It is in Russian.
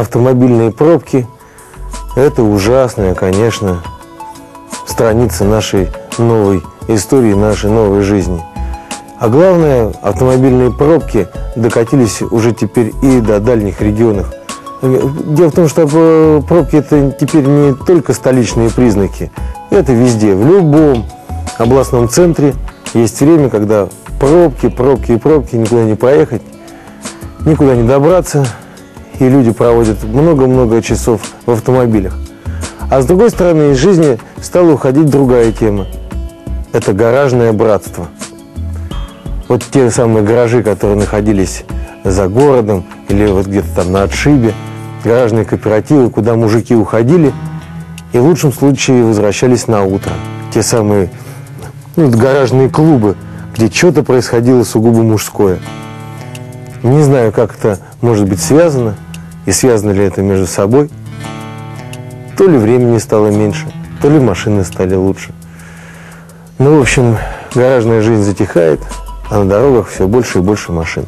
автомобильные пробки – это ужасная, конечно, страница нашей новой истории, нашей новой жизни. А главное, автомобильные пробки докатились уже теперь и до дальних регионов. Дело в том, что э, пробки – это теперь не только столичные признаки. Это везде, в любом областном центре есть время, когда пробки, пробки и пробки, никуда не поехать, никуда не добраться, и люди проводят много-много часов в автомобилях. А с другой стороны, из жизни стала уходить другая тема. Это гаражное братство. Вот те самые гаражи, которые находились за городом или вот где-то там на отшибе, гаражные кооперативы, куда мужики уходили и в лучшем случае возвращались на утро. Те самые ну, гаражные клубы, где что-то происходило сугубо мужское. Не знаю, как это может быть связано, и связано ли это между собой. То ли времени стало меньше, то ли машины стали лучше. Ну, в общем, гаражная жизнь затихает, а на дорогах все больше и больше машин.